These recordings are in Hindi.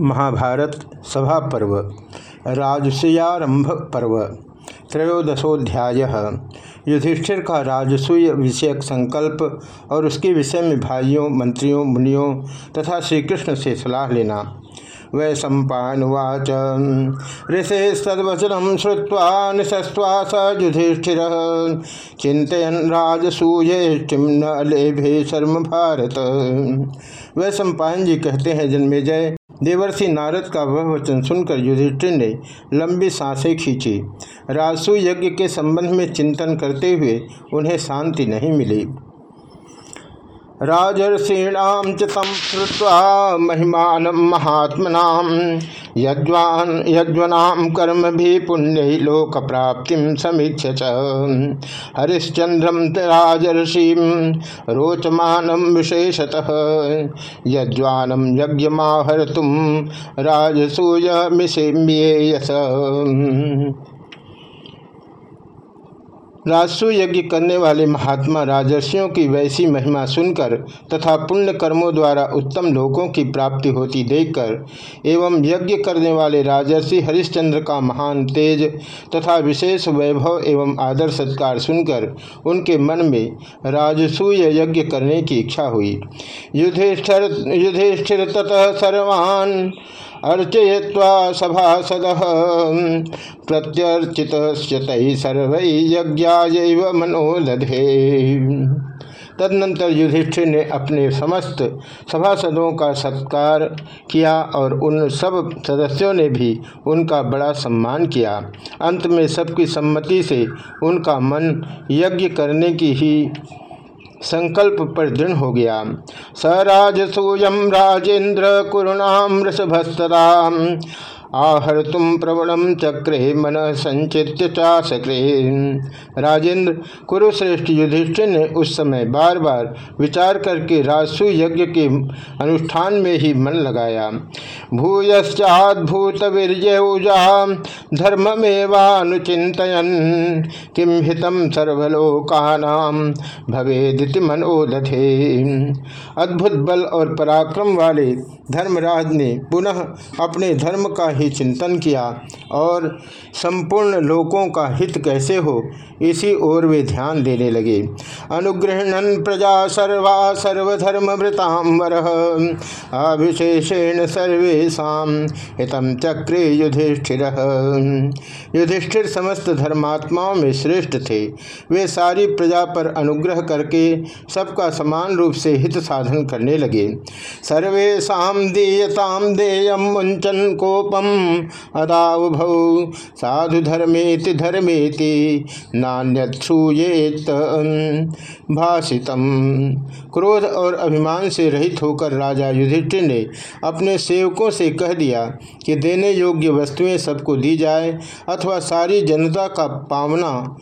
महाभारत सभा पर्व, राजसूयारंभ पर्व, त्रयोदशोध्याय, युधिष्ठिर का राजसूय विषयक संकल्प और उसके विषय में भाइयों, मंत्रियों, मुनियों तथा श्री कृष्ण से सलाह लेना। वै सम्पावाच ऋषे सद्वचनम श्रुवा निशस्वा स युधिष्ठि चिंतन राजसूयेष्टिम न लेभे शर्म भारत। वह सम्पायन जी कहते हैं, जन्मेजय देवर्षि नारद का वह वचन सुनकर युधिष्ठिर ने लंबी साँसें खींची। राजसु यज्ञ के संबंध में चिंतन करते हुए उन्हें शांति नहीं मिली। राजर्षीणाम च तम श्रुवा महिमान महात्मना। यज्वान यज्वनाम कर्म भी पुण्य लोक प्राप्ति समीक्ष हरिश्चंद्रम राजर्षि रोचमानम विशेषतः। यज्वानम यज्ञमाहर तुम राजसूय मिसेम्येयस राजसु यज्ञ करने वाले महात्मा राजर्षियों की वैसी महिमा सुनकर तथा पुण्य कर्मों द्वारा उत्तम लोकों की प्राप्ति होती देखकर एवं यज्ञ करने वाले राजर्षि हरिश्चंद्र का महान तेज तथा विशेष वैभव एवं आदर सत्कार सुनकर उनके मन में राजसूय यज्ञ करने की इच्छा हुई। युधिष्ठिर युधिष्ठिर ततः सर्वान् अर्चय्वा सभासद प्रत्यर्चित सर्व यज्ञ मनोदधे तदनंतर युधिष्ठिर ने अपने समस्त सभासदों का सत्कार किया और उन सब सदस्यों ने भी उनका बड़ा सम्मान किया। अंत में सबकी सम्मति से उनका मन यज्ञ करने की ही संकल्प पर दृढ़ हो गया। स राजसूयम राजेन्द्र कुरुणाम वृषभस्तरा आहर तुम प्रवणम चक्रे मन संचित चाशक्रे राजेंद्र कुरुश्रेष्ठ युधिष्ठिर ने उस समय बार बार विचार करके राजसु यज्ञ के अनुष्ठान में ही मन लगाया। भूयश्चाद्भूत वीर्यजा धर्ममेवानुचितयन किम हितम सर्वलोकानाम भवेदिति मनोदधे अद्भुत बल और पराक्रम वाले धर्मराज ने पुनः अपने धर्म का ही चिंतन किया और संपूर्ण लोकों का हित कैसे हो, इसी ओर वे ध्यान देने लगे। अनुग्रहणन प्रजा सर्वा सर्वधर्मवृतांबर अभिशेषेण सर्वेशा हितम चक्रे युधिष्ठिर। युधिष्ठिर समस्त धर्मात्माओं में श्रेष्ठ थे। वे सारी प्रजा पर अनुग्रह करके सबका समान रूप से हित साधन करने लगे। सर्वेशा दीयताम देयम मुंचन कोपम अदाउभौ साधु धर्मेति धर्मेति नान्यूयेत भाषितम। क्रोध और अभिमान से रहित होकर राजा युधिष्ठिर ने अपने सेवकों से कह दिया कि देने योग्य वस्तुएँ सबको दी जाए अथवा सारी जनता का पावना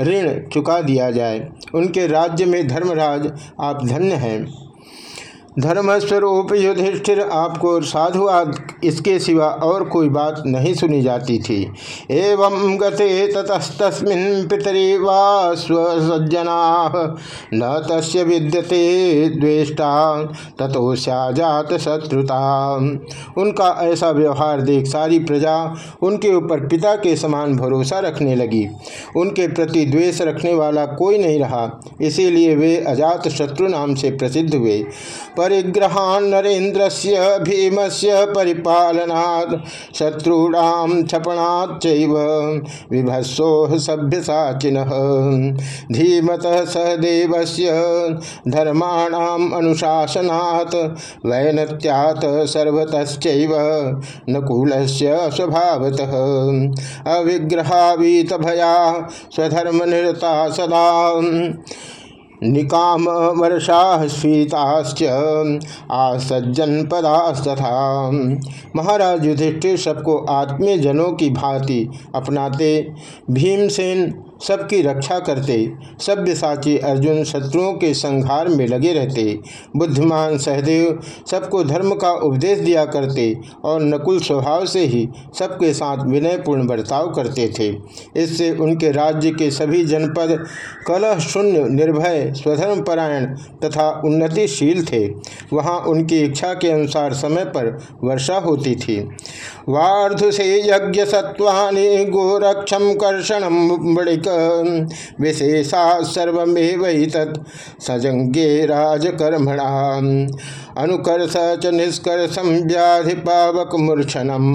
ऋण चुका दिया जाए। उनके राज्य में धर्मराज आप धन्य हैं। धर्मस्वरूप युधिष्ठिर आपको साधुवाद इसके सिवा और कोई बात नहीं सुनी जाती थी। एवं गते ततस्तस्मिन् पितरी वा स्वसज्जना न तस् विद्यते द्वेष्टा, ततो जात शत्रुता उनका ऐसा व्यवहार देख सारी प्रजा उनके ऊपर पिता के समान भरोसा रखने लगी। उनके प्रति द्वेष रखने वाला कोई नहीं रहा, इसीलिए वे अजात शत्रु नाम से प्रसिद्ध हुए। परिग्रहान नरेन्द्र से भीम से परिपालना शत्रुणाम क्षपणाच सभ्य साचिन धीमत सहदेव से धर्माणाम अनुशासनात्, वैनत्यात सर्वत नकूल स्वभावतः। अविग्रहावीत भया स्वधर्म निरता सदा निकाम वर्षा स्वीताश्च आसज्जन पदास्तथा महाराज युधिष्ठिर सबको आत्मीय जनों की भांति अपनाते। भीमसेन सबकी रक्षा करते, सभ्य साची अर्जुन शत्रुओं के संहार में लगे रहते। बुद्धिमान सहदेव सबको धर्म का उपदेश दिया करते और नकुल स्वभाव से ही सबके साथ विनयपूर्ण बर्ताव करते थे। इससे उनके राज्य के सभी जनपद कलह शून्य, निर्भय स्वधर्मपरायण तथा उन्नतिशील थे। वहाँ उनकी इच्छा के अनुसार समय पर वर्षा होती थी। वार्ध से यज्ञ सत्वानि गोरक्षम कर्षणम बड़िक विशेषा सर्वेव तत् सजंगे राजकर्मणा अनुकर्ष च निष्कर्षम व्याधि पावक मूर्छनम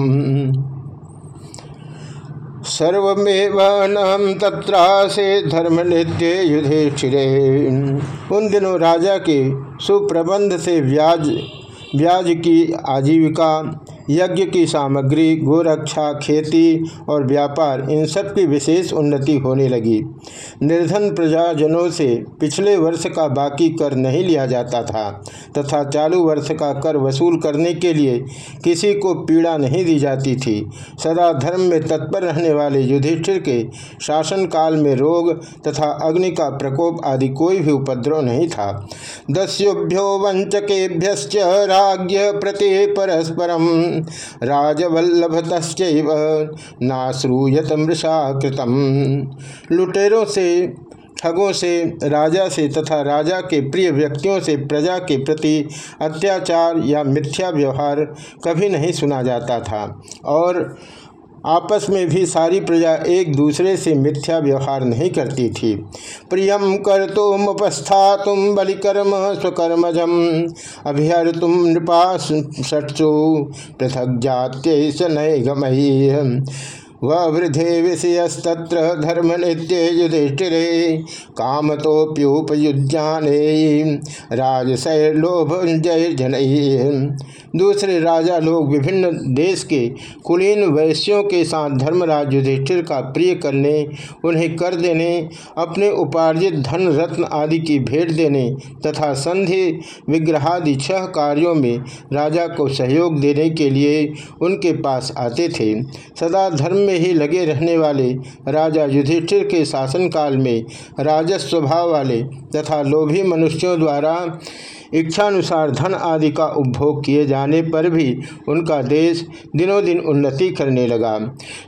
सर्वमेव नम तत्रासे धर्म नित्य युधिष्ठिरे उन दिनों राजा के सुप्रबंध से व्याज ब्याज की आजीविका यज्ञ की सामग्री, गोरक्षा, खेती और व्यापार, इन सब की विशेष उन्नति होने लगी। निर्धन प्रजाजनों से पिछले वर्ष का बाकी कर नहीं लिया जाता था, तथा चालू वर्ष का कर वसूल करने के लिए किसी को पीड़ा नहीं दी जाती थी। सदा धर्म में तत्पर रहने वाले युधिष्ठिर के शासन काल में रोग तथा अग्नि का प्रकोप आदि कोई भी उपद्रव नहीं था। दस्युभ्यो वंचकेभ्य राज्य प्रति परस्परम। राजवल्लभत नाश्रूयत मृषा कृतम लुटेरों से, ठगों से, राजा से तथा राजा के प्रिय व्यक्तियों से प्रजा के प्रति अत्याचार या मिथ्या व्यवहार कभी नहीं सुना जाता था। और आपस में भी सारी प्रजा एक दूसरे से मिथ्या व्यवहार नहीं करती थी। प्रियम कर तुम उपस्था तुम बलिकर्म स्वकर्मजम अभिहर तुम नृपा पृथक जात्य नय गमही वृद्धे विषयस्तत्र धर्म नित्य युधिष्ठिरे काम तोप्युपयुज्ञाने राजशैलोभ जय जन दूसरे राजा लोग विभिन्न देश के कुलीन वैश्यों के साथ धर्मराज युधिष्ठिर का प्रिय करने, उन्हें कर देने, अपने उपार्जित धन रत्न आदि की भेंट देने तथा संधि विग्रहादि छह कार्यों में राजा को सहयोग देने के लिए उनके पास आते थे। सदा धर्म में ही लगे रहने वाले राजा युधिष्ठिर के शासनकाल में राजस्वभाव वाले तथा लोभी मनुष्यों द्वारा इच्छानुसार धन आदि का उपभोग किए जाने पर भी उनका देश दिनों दिन उन्नति करने लगा।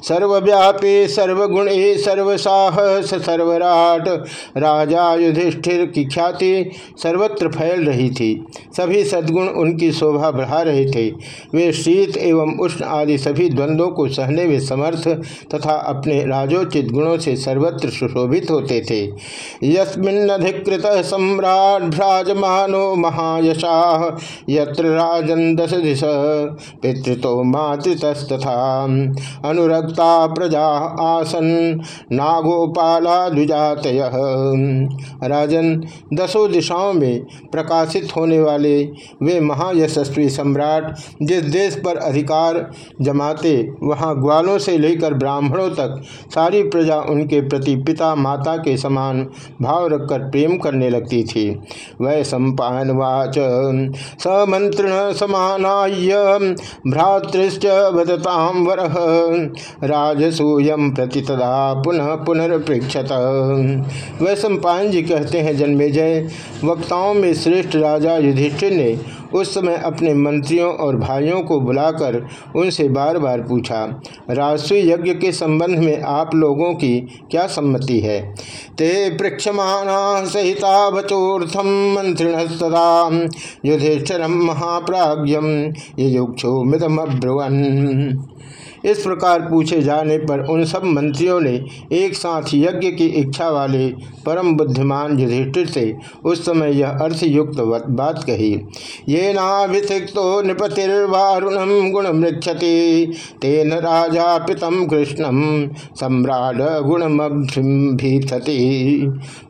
सर्वव्यापी सर्वगुण सर्वसाहस सर्वराट। राजा युधिष्ठिर की ख्याति सर्वत्र फैल रही थी। सभी सद्गुण उनकी शोभा बढ़ा रहे थे। वे शीत एवं उष्ण आदि सभी द्वंद्वों को सहने में समर्थ तथा अपने राजोचित गुणों से सर्वत्र सुशोभित होते थे। यस्मिन्नधिकृत सम्राट भ्राजमानो महायशा, यत्र राजन दश दिश पितृतो मातृतस्तथा। अनुरक्ता प्रजा आसन, नागोपाला द्विजात राजन दसों दिशाओं में प्रकाशित होने वाले वे महायशस्वी सम्राट, जिस देश पर अधिकार जमाते, वहाँ ग्वालों से लेकर ब्राह्मणों तक सारी प्रजा उनके प्रति पिता माता के समान भाव रखकर प्रेम करने लगती थी। वह सम्पान उवाच समंत्रण समानाय भ्रातृश्च वदताम वर। राजसूयम प्रति तदा पुनः पुनर्पृक्षत वैश्व जी कहते हैं, जन्मेजय, वक्ताओं में श्रेष्ठ राजा युधिष्ठिर ने उस समय अपने मंत्रियों और भाइयों को बुलाकर उनसे बार बार पूछा, राष्ट्रीय यज्ञ के संबंध में आप लोगों की क्या सम्मति है? ते पृक्षमाणा सहिता बचोर्थम मंत्रिण सदा युधिष्ठिर महाप्राज्यम युक्षो मृतम अब्रुवन इस प्रकार पूछे जाने पर उन सब मंत्रियों ने एक साथ यज्ञ की इच्छा वाले परम बुद्धिमान युधिष्ठिर से उस समय यह अर्थयुक्त बात कही, ये नाभिषिक्तो नृपतिर्वारुणम गुण मृक्षति तेन राजा पितम कृष्णम सम्राट गुणमभिथति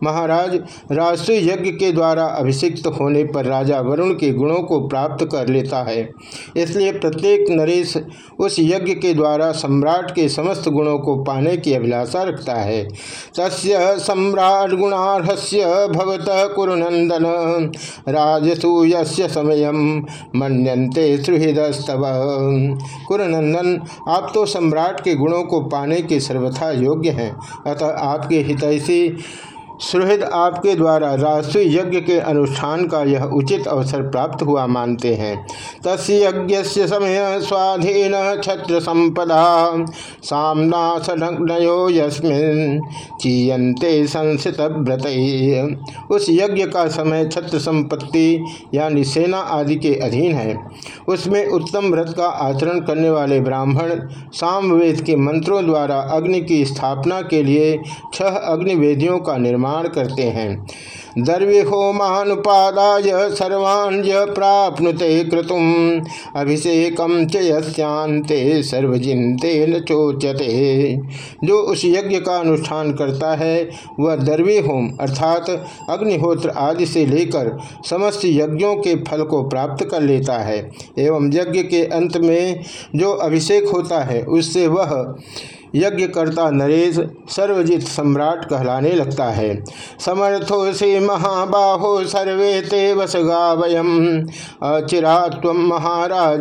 महाराज, राष्ट्रीय यज्ञ के द्वारा अभिषिक्त होने पर राजा वरुण के गुणों को प्राप्त कर लेता है, इसलिए प्रत्येक नरेश उस यज्ञ के द्वारा द्वारा सम्राट के समस्त गुणों को पाने की अभिलाषा रखता है। तस्य सम्राट गुणारहस्य भवत कुरुनंदन। राजसूय समय मनते सुहृदस्तव। कुरुनंदन, आप तो सम्राट के गुणों को पाने के सर्वथा योग्य हैं। अतः आपके हितैषी सुहृद आपके द्वारा राष्ट्रीय यज्ञ के अनुष्ठान का यह उचित अवसर प्राप्त हुआ मानते हैं। तस् यज्ञ समय स्वाधीन छत्र संपदा, सामना सनग्नयो यस्मिन चीयते संसित व्रत उस यज्ञ का समय छत्र संपत्ति यानी सेना आदि के अधीन है। उसमें उत्तम व्रत का आचरण करने वाले ब्राह्मण, सामवेद के मंत्रों द्वारा अग्नि की स्थापना के लिए छह अग्निवेदियों का निर्माण निर्माण करते हैं। दर्वी होमानुपादाय सर्वाण्य प्राप्नुते क्रतुम। अभिषेकम चयस्यांते सर्वजिनते न चोचते। जो उस यज्ञ का अनुष्ठान करता है, वह दर्वी होम अर्थात अग्निहोत्र आदि से लेकर समस्त यज्ञों के फल को प्राप्त कर लेता है। एवं यज्ञ के अंत में जो अभिषेक होता है, उससे वह यज्ञकर्ता नरेश सर्वजित सम्राट कहलाने लगता है। समर्थो से महाबाहो सर्वे ते वसगा वयम अचिरा महाराज,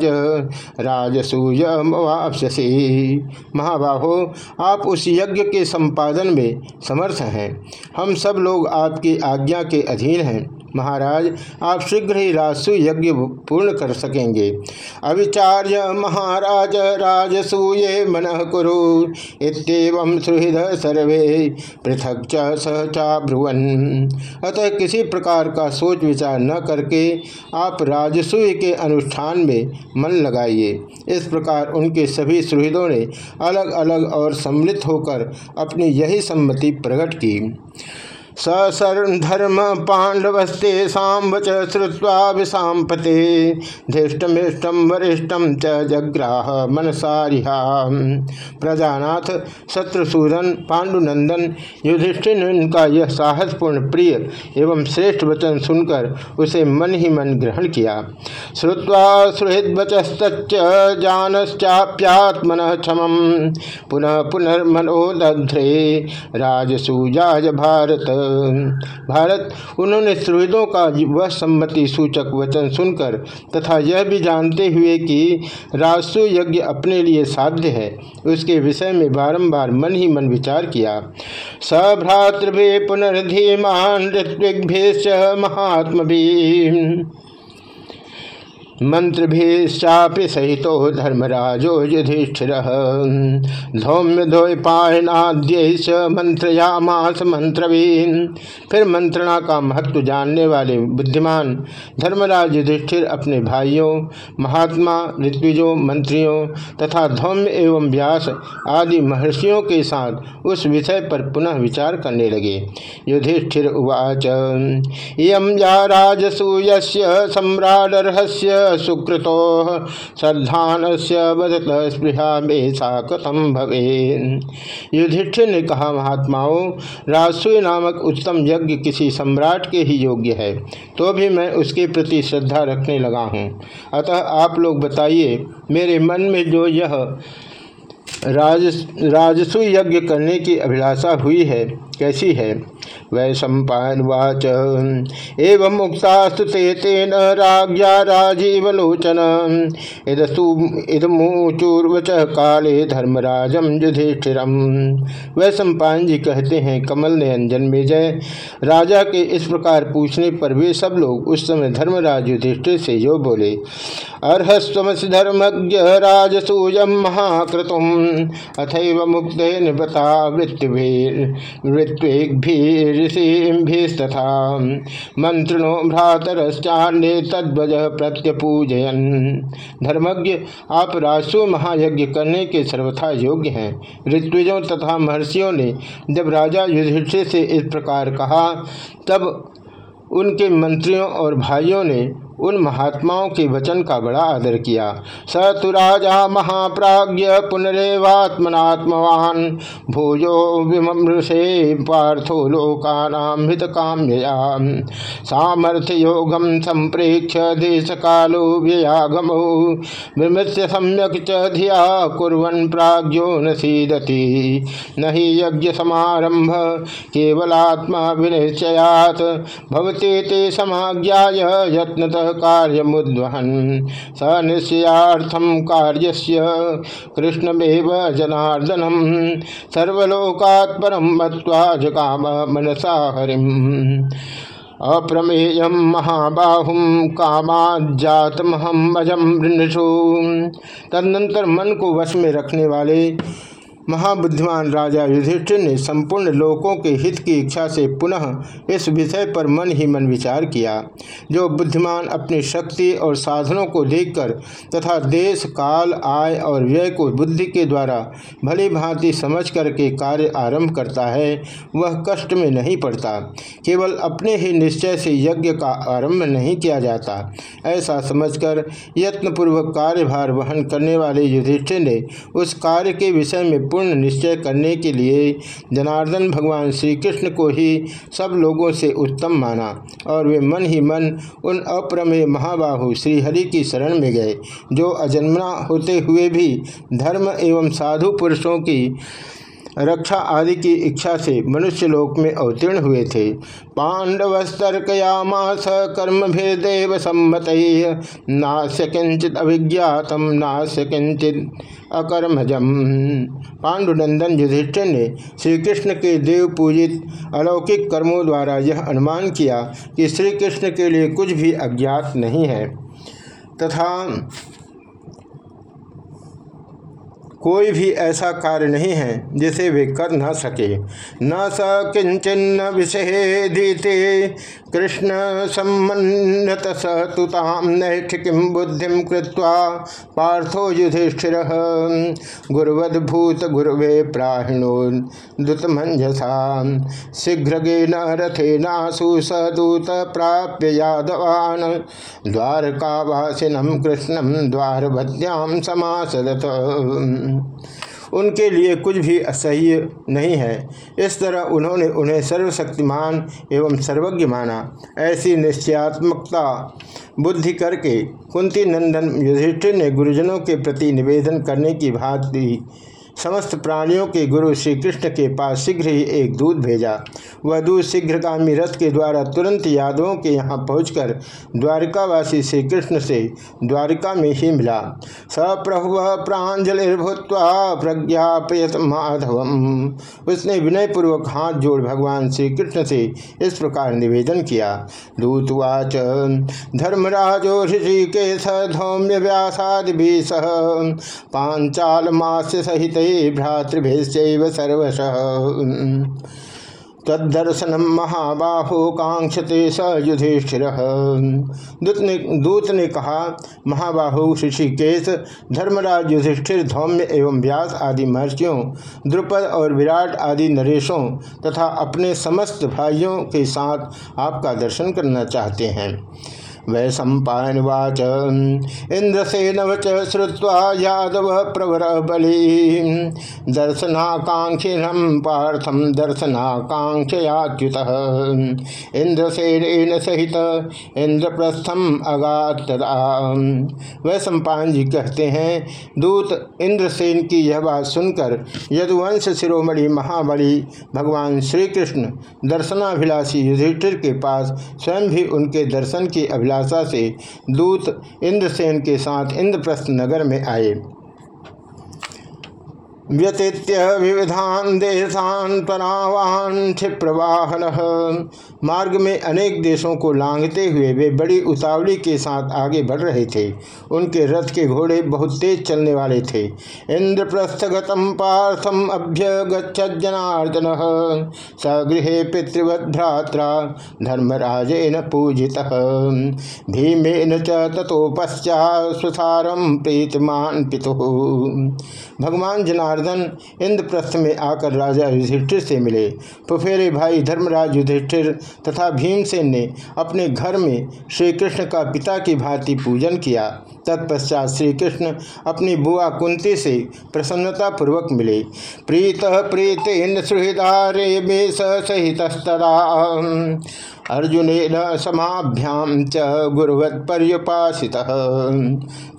राजसूय वापसी महाबाहो, आप उस यज्ञ के संपादन में समर्थ हैं। हम सब लोग आपकी आज्ञा के अधीन हैं। महाराज, आप शीघ्र ही राजसु यज्ञ पूर्ण कर सकेंगे। अविचार्य महाराज, राजसूये मन कुरु इतम सुहृद सर्वे पृथक च सहचा भ्रुवन अतः किसी प्रकार का सोच विचार न करके आप राजसूय के अनुष्ठान में मन लगाइए। इस प्रकार उनके सभी सुहृदों ने अलग अलग और सम्मिलित होकर अपनी यही सम्मति प्रकट की। ससर्धर्म पांडवस्ते वच श्रुवा विषापते धृष्टमिष्टम वरिष्ठम च जग्राह मनसारिहा। प्रजानाथ शत्रुसूदन पांडुनंदन युधिष्ठिर ने उनका यह साहसपूर्ण प्रिय एवं श्रेष्ठ वचन सुनकर उसे मन ही मन ग्रहण किया। श्रुवा सुहृदवचस्त जानश्चाप्यात्मन क्षम पुनः पुनर्मनोदध्रे राजसूजाज भारत। भारत, उन्होंने सुहृदों का वह सम्मति सूचक वचन सुनकर तथा यह भी जानते हुए कि राजसु यज्ञ अपने लिए साध्य है। उसके विषय में बारंबार मन ही मन विचार किया। सभ्रातृभे पुनर्धीमान ऋत्विभ्य महात्म भी मंत्र भी सहित धर्मराजो युधिष्ठिर। धौम्य धोपायनाद्यश मंत्रयामास मंत्रवीन। फिर मंत्रणा का महत्व जानने वाले बुद्धिमान धर्मराज युधिष्ठिर अपने भाइयों, महात्मा ऋत्विजों मंत्रियों तथा धौम्य एवं व्यास आदि महर्षियों के साथ उस विषय पर पुनः विचार करने लगे। युधिष्ठिर उवाच। इं या राजसूय सम्राडर्हस्य सुकृतो श्रद्धान से बदत स्पृहा मेषा कथम भवे युधिष्ठिर ने कहा, महात्माओं राजस्व नामक उत्तम यज्ञ किसी सम्राट के ही योग्य है तो भी मैं उसके प्रति श्रद्धा रखने लगा हूँ। अतः आप लोग बताइए, मेरे मन में जो यह राज राजसु यज्ञ करने की अभिलाषा हुई है कैसी है? वै सम्पावाच एवं मुक्तास्तु ते तेन राज्ञा राजीवलोचन। इदमूचूर्वच काले धर्मराजम युधिष्ठिरम। वह सम्पान जी कहते हैं, कमल ने अंजन में जय राजा के इस प्रकार पूछने पर वे सब लोग उस समय धर्मराज युधिष्ठिर से यो बोले अर्हस्वमस धर्मज्ञ राजसूयम महाक्रतुम अथव मुक्त निपता ऋत्वेभिस्तथा मंत्रणो भ्रातरश्चान्य तद्वज प्रत्यपूजयन। धर्मज्ञ आप राजस्व महायज्ञ करने के सर्वथा योग्य हैं। ऋत्विजों तथा महर्षियों ने जब राजा युधिष्ठिर से इस प्रकार कहा, तब उनके मंत्रियों और भाइयों ने उन महात्माओं के वचन का बड़ा आदर किया। स तु राजा महाप्राज्य पुनरेवात्मनात्मवान। भोजो विमृषे पार्थो लोकानाम हित काम्यया सामर्थ्य योगम संप्रेक्ष देश कालो व्ययागमो। विमृश्य सम्यक च धिया कुरन प्राज्यो न सीदती। न ही यज्ञ समारंभ केवलात्मा विनिश्चयात। भवते ते समाज्ञाय यत्नतः कार्यमुद्वहन स निश्चयार्थम कार्य कृष्णमेव जनार्दनम। सर्वलोकात् परम मत्वा जकाम मनसा हरिम। अप्रमेय महाबाहुम कामाजातमहम अजम वृषु तदनंतर मन को वश में रखने वाले महाबुद्धिमान राजा युधिष्ठिर ने संपूर्ण लोकों के हित की इच्छा से पुनः इस विषय पर मन ही मन विचार किया, जो बुद्धिमान अपनी शक्ति और साधनों को देखकर तथा देश, काल, आय और व्यय को बुद्धि के द्वारा भली भांति समझ करके कार्य आरंभ करता है, वह कष्ट में नहीं पड़ता। केवल अपने ही निश्चय से यज्ञ का आरंभ नहीं किया जाता। ऐसा समझकर यत्नपूर्वक कार्यभार वहन करने वाले युधिष्ठिर ने उस कार्य के विषय में पूर्ण निश्चय करने के लिए जनार्दन भगवान श्री कृष्ण को ही सब लोगों से उत्तम माना और वे मन ही मन उन अप्रमेय महाबाहु श्रीहरि की शरण में गए, जो अजन्मा होते हुए भी धर्म एवं साधु पुरुषों की रक्षा आदि की इच्छा से मनुष्य लोक में अवतीर्ण हुए थे। पांडव पांडवस्तर्कयामास कर्म भेदेव सम्मत नास्य किंचित अभिज्ञातम नास्य किंचित अकर्मजम। पांडुनंदन युधिष्ठिर ने श्री कृष्ण के देव पूजित अलौकिक कर्मों द्वारा यह अनुमान किया कि श्री कृष्ण के लिए कुछ भी अज्ञात नहीं है। तथा कोई भी ऐसा कार्य नहीं है जिसे वे कर न सके। न स किंचन विषय दीते कृष्ण सम्मत सतुताम नैष्ठिकीम बुद्धि कृत्वा पार्थो युधिष्ठिर। गुरुवद्भूत गुरुवे प्राहिणो दुतमंजसा शीघ्रगेन रथेनासु सदूत प्राप्य यादवान। द्वारकावासिनम कृष्णम द्वारभद्याम समासदत। उनके लिए कुछ भी असह्य नहीं है। इस तरह उन्होंने उन्हें सर्वशक्तिमान एवं सर्वज्ञ माना। ऐसी निश्चयात्मकता, बुद्धि करके कुंती नंदन युधिष्ठिर ने गुरुजनों के प्रति निवेदन करने की दी। समस्त प्राणियों के गुरु श्री कृष्ण के पास शीघ्र ही एक दूध भेजा। वह दूध शीघ्रगामी रथ के द्वारा तुरंत यादवों के यहाँ पहुंचकर द्वारिकावासी श्री कृष्ण से द्वारिका में ही मिला। सप्रभु प्राजलिर्भूत्वा प्रज्ञापयत माधवम। उसने विनयपूर्वक हाथ जोड़ भगवान श्री कृष्ण से इस प्रकार निवेदन किया। दूतवाच, धर्मराजो ऋषिकेश धौम्य व्यासादि सह पांचाल मास सहित भ्रातृभेश्चैव सर्वश। तदर्शनम महाबाहो कांक्षते स युधिष्ठिर। दूत ने दूत ने कहा, महाबाहु ऋषिकेश, धर्मराज युधिष्ठिर, धौम्य एवं व्यास आदि महर्षियों, द्रुपद और विराट आदि नरेशों तथा अपने समस्त भाइयों के साथ आपका दर्शन करना चाहते हैं। वै सम्पावाच इंद्रसेन वच श्रुवा यादव प्रवर बलि दर्शनाकांक्षिणम पार्थम दर्शनाकांक्षयाच्युत इंद्रसेन सहित इंद्रप्रस्थम अगात सम्पान जी कहते हैं, दूत, इंद्रसेन की यह बात सुनकर यदुवंश शिरोमणि महाबली भगवान श्री कृष्ण दर्शनाभिलाषी युधिष्ठिर के पास स्वयं भी उनके दर्शन की अभिलाषा अभिलाषा से दूत इंद्रसेन के साथ इंद्रप्रस्थ नगर में आए। व्यतीत्य विविधान देशान परावान क्षिप्रवाहन। मार्ग में अनेक देशों को लांघते हुए वे बड़ी उतावली के साथ आगे बढ़ रहे थे। उनके रथ के घोड़े बहुत तेज चलने वाले थे। इंद्रप्रस्थगतम पार्थम अभ्य गनार्दन सगृह पितृवद्भ्रात्रा धर्मराजेन पूजित। भीमेन च तथो सुसारम प्रीतमान पितु। भगवान जना जनार्दन इंद्रप्रस्थ में आकर राजा युधिष्ठिर से मिले। फुफेरे भाई धर्मराज युधिष्ठिर तथा भीमसेन ने अपने घर में श्री कृष्ण का पिता की भांति पूजन किया। तत्पश्चात श्रीकृष्ण अपनी बुआ कुंती से प्रसन्नता पूर्वक मिले। प्रीत प्रीतेन सुहृदारे मे सहित अर्जुन समाभ्याम च गुरुवत पर्युपासित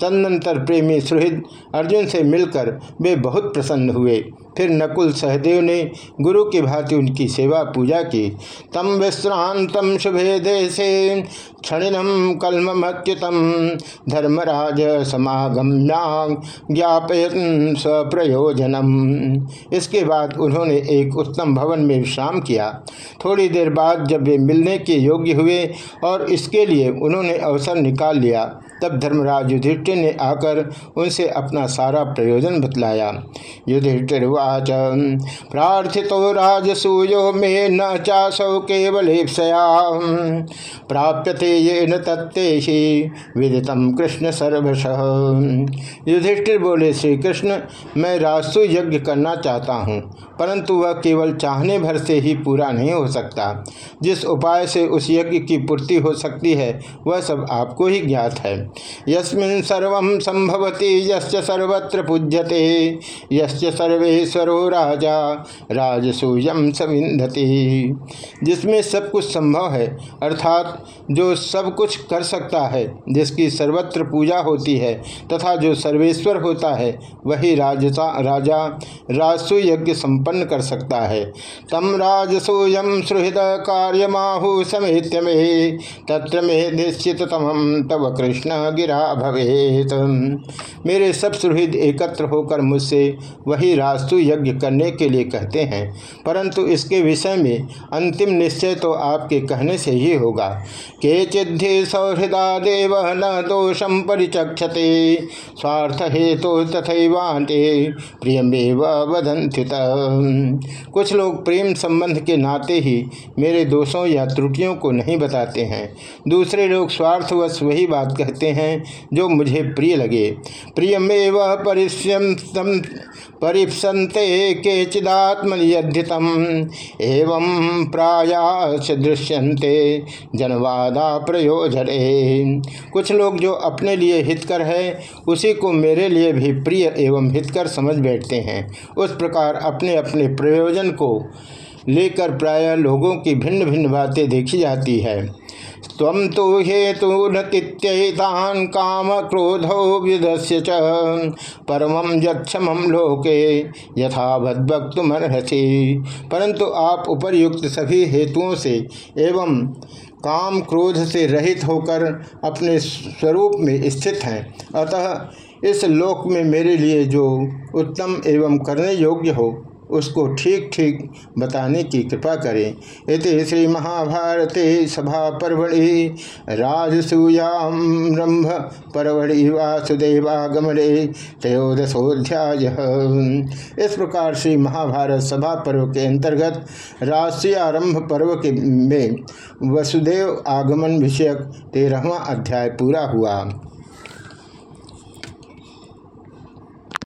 तदनंतर प्रेमी सुहृद अर्जुन से मिलकर वे बहुत प्रसन्न हुए। फिर नकुल सहदेव ने गुरु की भांति उनकी सेवा पूजा की। तम विश्रांतम शुभे देशे क्षणिनम कलमत्युतम धर्मराज समागम्या ज्ञापयन स्वप्रयोजनम। इसके बाद उन्होंने एक उत्तम भवन में विश्राम किया। थोड़ी देर बाद जब वे मिलने के योग्य हुए और इसके लिए उन्होंने अवसर निकाल लिया, तब धर्मराज युधिष्ठिर ने आकर उनसे अपना सारा प्रयोजन बतलाया। युधिष्ठिर्वाच प्रार्थितो राजसूयो में न चासौ केवल प्राप्यते ये न तत्तेषि विदितम कृष्ण सर्वश। युधिष्ठिर बोले श्री कृष्ण मैं राजसु यज्ञ करना चाहता हूँ, परंतु वह केवल चाहने भर से ही पूरा नहीं हो सकता। जिस उपाय से उस यज्ञ की पूर्ति हो सकती है, वह सब आपको ही ज्ञात है। यस्मिन सर्व संभवती, यश्च सर्वत्र पूज्यते, यश्च सर्वेश्वरो राजा राजसूयम सविंधति जिसमें सब कुछ संभव है, अर्थात जो सब कुछ कर सकता है, जिसकी सर्वत्र पूजा होती है, तथा जो सर्वेश्वर होता है, वही राजसा, राजा राजसु यज्ञ संपन्न कर सकता है। तम राजसूयम सुहृद कार्यमाहु समेत में, तत्र में निश्चित तम तव कृष्ण गिरा भवेत। मेरे सब सुहृद एकत्र होकर मुझसे वही रास्तु यज्ञ करने के लिए कहते हैं, परंतु इसके विषय में अंतिम निश्चय तो आपके कहने से ही होगा। के चिद्धि सौहृदा देव न दोषम परिचक्षते, स्वार्थ हेतु तो तथैवांते प्रियमेव वदंथित कुछ लोग प्रेम संबंध के नाते ही मेरे दोषों या त्रुटियों को नहीं बताते हैं। दूसरे लोग स्वार्थवश वही बात कहते हैं जो मुझे प्रिय लगे। प्रियमेव परिश्यम परिपसंते केचिदात्मनियधितम एवं प्रायास दृश्यंते जनवादा प्रयोजने। कुछ लोग जो अपने लिए हितकर है, उसी को मेरे लिए भी प्रिय एवं हितकर समझ बैठते हैं। उस प्रकार अपने अपने प्रयोजन को लेकर प्राय लोगों की भिन्न भिन्न बातें देखी जाती है। तम तो हेतु न तित्यतान काम क्रोधो विदस्य च। यक्षम लोके यथावद्वक्तुमर्हसी परंतु आप उपरयुक्त सभी हेतुओं से एवं काम क्रोध से रहित होकर अपने स्वरूप में स्थित हैं। अतः इस लोक में मेरे लिए जो उत्तम एवं करने योग्य हो उसको ठीक ठीक बताने की कृपा करें। इति श्री महाभारते सभा परवड़ि राजसूयाम्रंभ परवड़ि वासुदेवागमने त्रयोदशोध्याय इस प्रकार श्री महाभारत सभा पर्व के अंतर्गत राष्ट्रीय आरंभ पर्व के में वसुदेव आगमन विषयक तेरहवा अध्याय पूरा हुआ।